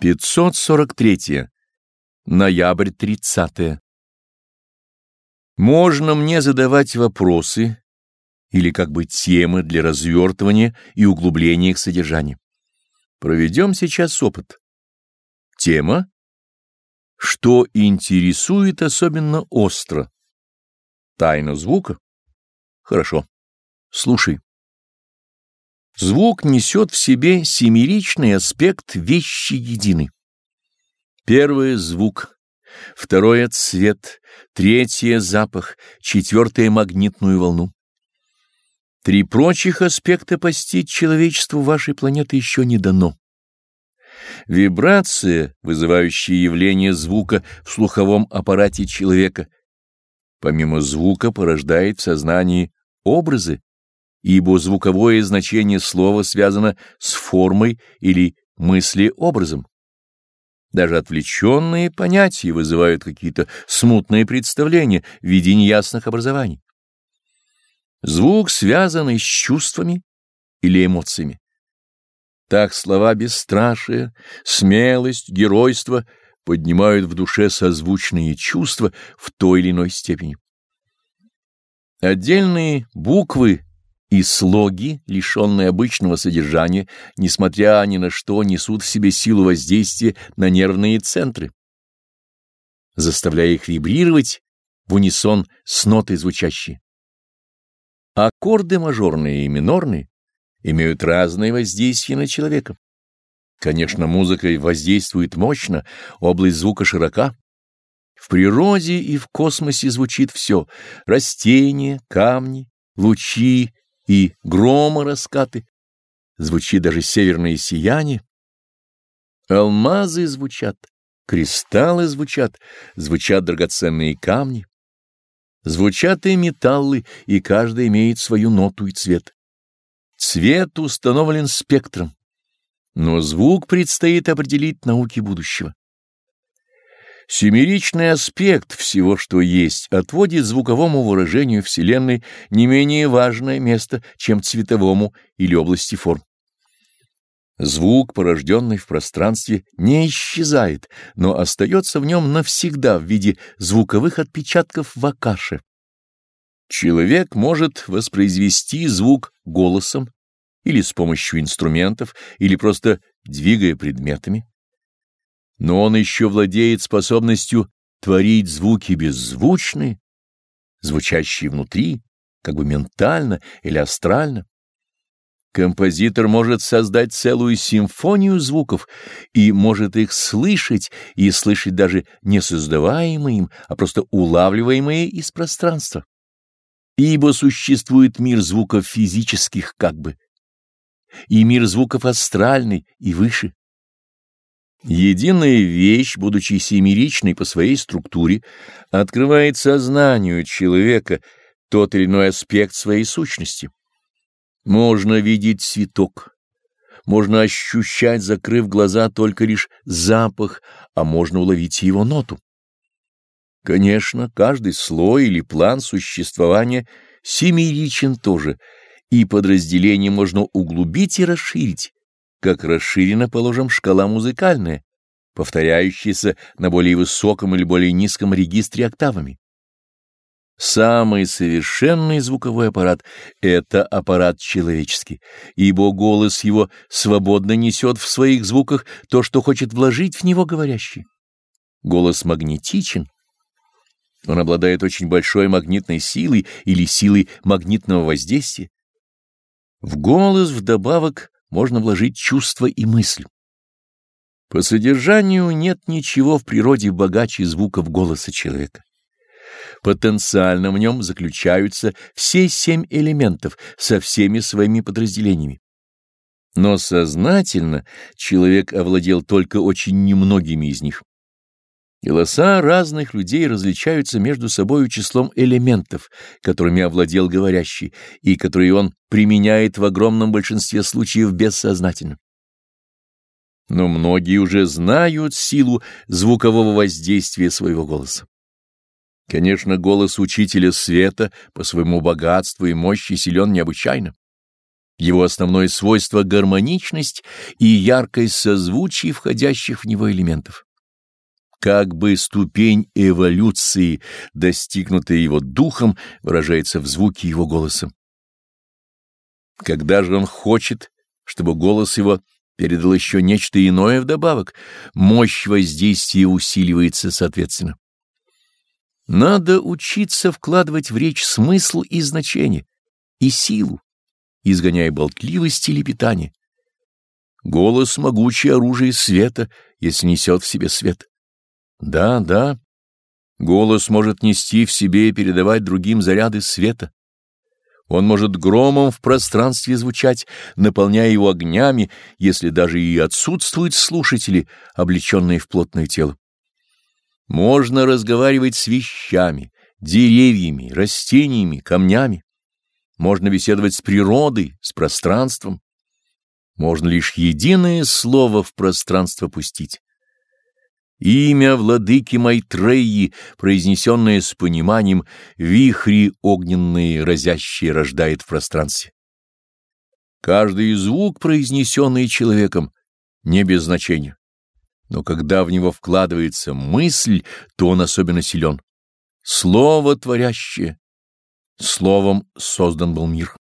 543. Ноябрь 30. Можно мне задавать вопросы или как бы темы для развертывания и углубления их содержания. Проведем сейчас опыт. Тема. Что интересует особенно остро? Тайна звука? Хорошо. Слушай. Звук несет в себе семеричный аспект вещи единой. Первое — звук, второе — цвет, третье — запах, четвертое — магнитную волну. Три прочих аспекта постичь человечеству вашей планеты еще не дано. Вибрация, вызывающая явление звука в слуховом аппарате человека, помимо звука порождает в сознании образы, ибо звуковое значение слова связано с формой или мысли-образом. Даже отвлеченные понятия вызывают какие-то смутные представления в виде неясных образований. Звук связан с чувствами или эмоциями. Так слова бесстрашие, смелость, геройство поднимают в душе созвучные чувства в той или иной степени. Отдельные буквы и слоги, лишенные обычного содержания, несмотря ни на что, несут в себе силу воздействия на нервные центры, заставляя их вибрировать в унисон с нотой звучащей. Аккорды мажорные и минорные имеют разные воздействия на человека. Конечно, музыка воздействует мощно, область звука широка. В природе и в космосе звучит все — растения, камни, лучи, и грома раскаты, звучит даже северное сияние. Алмазы звучат, кристаллы звучат, звучат драгоценные камни. Звучат и металлы, и каждый имеет свою ноту и цвет. Цвет установлен спектром, но звук предстоит определить науке будущего. Семеричный аспект всего, что есть, отводит звуковому выражению Вселенной не менее важное место, чем цветовому или области форм. Звук, порожденный в пространстве, не исчезает, но остается в нем навсегда в виде звуковых отпечатков в акаше. Человек может воспроизвести звук голосом или с помощью инструментов, или просто двигая предметами но он еще владеет способностью творить звуки беззвучные, звучащие внутри, как бы ментально или астрально. Композитор может создать целую симфонию звуков и может их слышать, и слышать даже не создаваемые им, а просто улавливаемые из пространства. Ибо существует мир звуков физических как бы, и мир звуков астральный и выше. Единая вещь, будучи семеричной по своей структуре, открывает сознанию человека тот или иной аспект своей сущности. Можно видеть цветок, можно ощущать, закрыв глаза, только лишь запах, а можно уловить его ноту. Конечно, каждый слой или план существования семеричен тоже, и подразделение можно углубить и расширить как расширена, положим, шкала музыкальная, повторяющаяся на более высоком или более низком регистре октавами. Самый совершенный звуковой аппарат — это аппарат человеческий, ибо голос его свободно несет в своих звуках то, что хочет вложить в него говорящий. Голос магнетичен. Он обладает очень большой магнитной силой или силой магнитного воздействия. В голос вдобавок можно вложить чувство и мысль. По содержанию нет ничего в природе богаче звуков голоса человека. Потенциально в нем заключаются все семь элементов со всеми своими подразделениями. Но сознательно человек овладел только очень немногими из них. Голоса разных людей различаются между собой числом элементов, которыми овладел говорящий, и которые он применяет в огромном большинстве случаев бессознательно. Но многие уже знают силу звукового воздействия своего голоса. Конечно, голос учителя света по своему богатству и мощи силен необычайно. Его основное свойство — гармоничность и яркость созвучий входящих в него элементов. Как бы ступень эволюции, достигнутая его духом, выражается в звуке его голоса. Когда же он хочет, чтобы голос его передал еще нечто иное вдобавок, мощь воздействия усиливается соответственно. Надо учиться вкладывать в речь смысл и значение, и силу, изгоняя болтливость или питание. Голос — могучее оружие света, если несет в себе свет. Да, да, голос может нести в себе и передавать другим заряды света. Он может громом в пространстве звучать, наполняя его огнями, если даже и отсутствуют слушатели, облеченные в плотное тело. Можно разговаривать с вещами, деревьями, растениями, камнями. Можно беседовать с природой, с пространством. Можно лишь единое слово в пространство пустить. Имя владыки Майтреи, произнесенное с пониманием, вихри огненные разящие рождает в пространстве. Каждый звук, произнесенный человеком, не без значения. Но когда в него вкладывается мысль, то он особенно силен. Слово творящее. Словом создан был мир.